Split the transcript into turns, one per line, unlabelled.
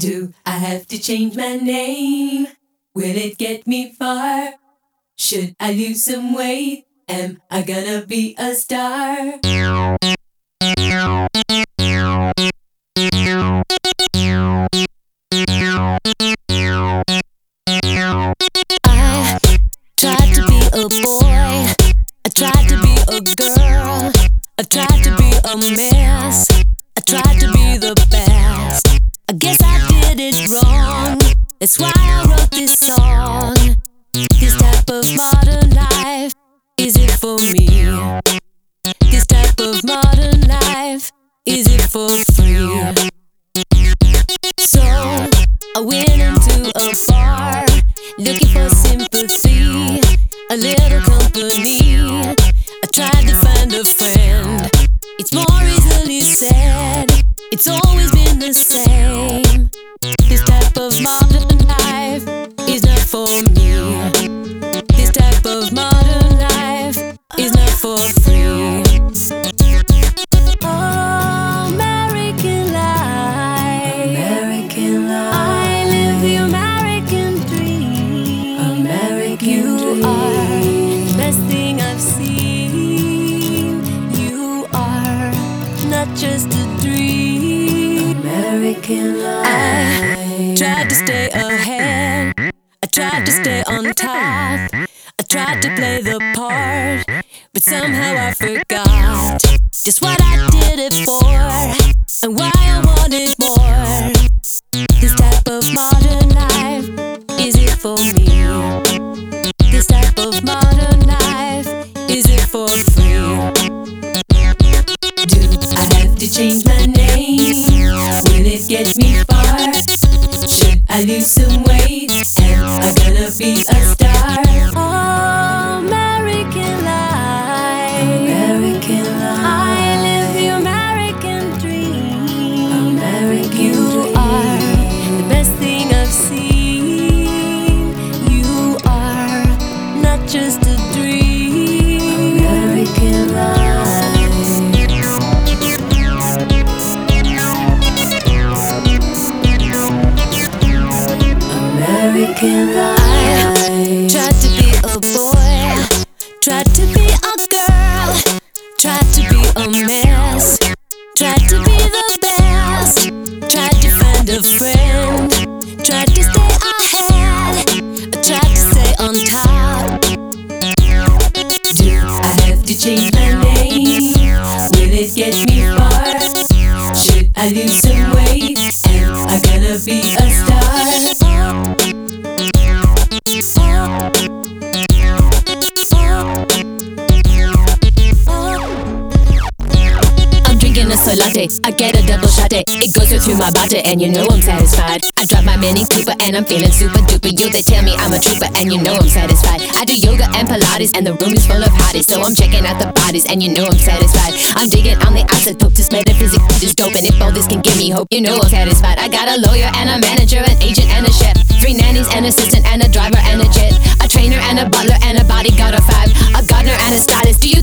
Do I have to change my name? Will it get me far? Should I lose some weight? Am I gonna be a star?
I tried to be a mess. I tried to be the best. I guess I did it wrong. That's why I wrote this song. This type of modern life, is it for me? This type of modern life, is it for free? So I went into a bar looking for sympathy, a little company. The. This type of modern life is not for me. This type of modern life is not for I tried to stay ahead. I tried to stay on top. I tried to play the part, but somehow I forgot just what I did it for and why I wanted more. This type of modern life, is it for me? This type of modern life, is it for free?
Do I have to change my name? Will it get me far? Should I lose some
Life. Tried to be a boy, tried to be a girl, tried to be a mess, tried to be the best, tried to find a friend, tried to stay ahead, tried to stay on top.
Do I have to change my name? Will it get me far? Should I lose some weight? Am I gonna be a star?
I get a double shot it. It goes right through my body, and you know I'm satisfied. I drive my Mini Cooper, and I'm feeling super duper. You they tell me I'm a trooper, and you know I'm satisfied. I do yoga and Pilates, and the room is full of hotties, so I'm checking out the bodies, and you know I'm satisfied. I'm digging on the isotope, this metaphysics is dope, and if all this can give me hope, you know I'm satisfied. I got a lawyer and a manager, an agent and a chef, three nannies, and an assistant, and a driver and a jet, a trainer and a butler and a bodyguard of five, a gardener and a stylist. Do you